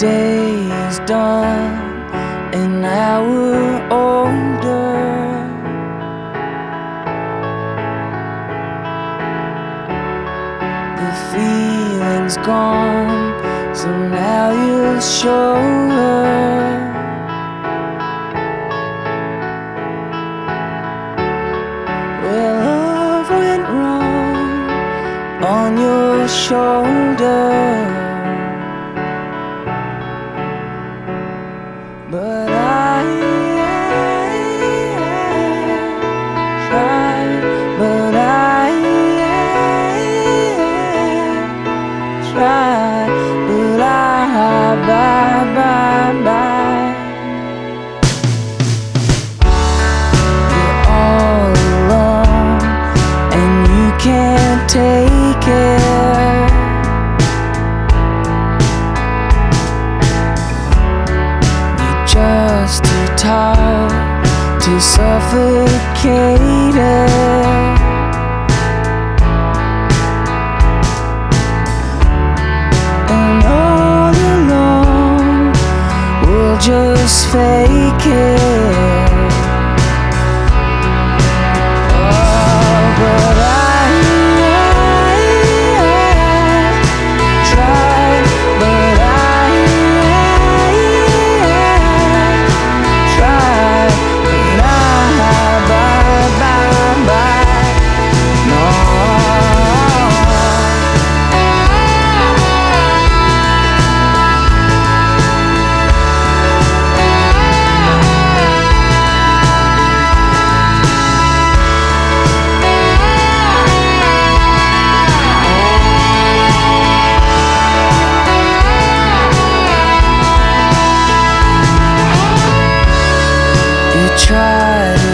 day is done and now we're older. The feeling's gone, so now you'll show her. Where love went wrong on your shoulder. Tired to suffocate it. And all alone, we'll just fake it. Try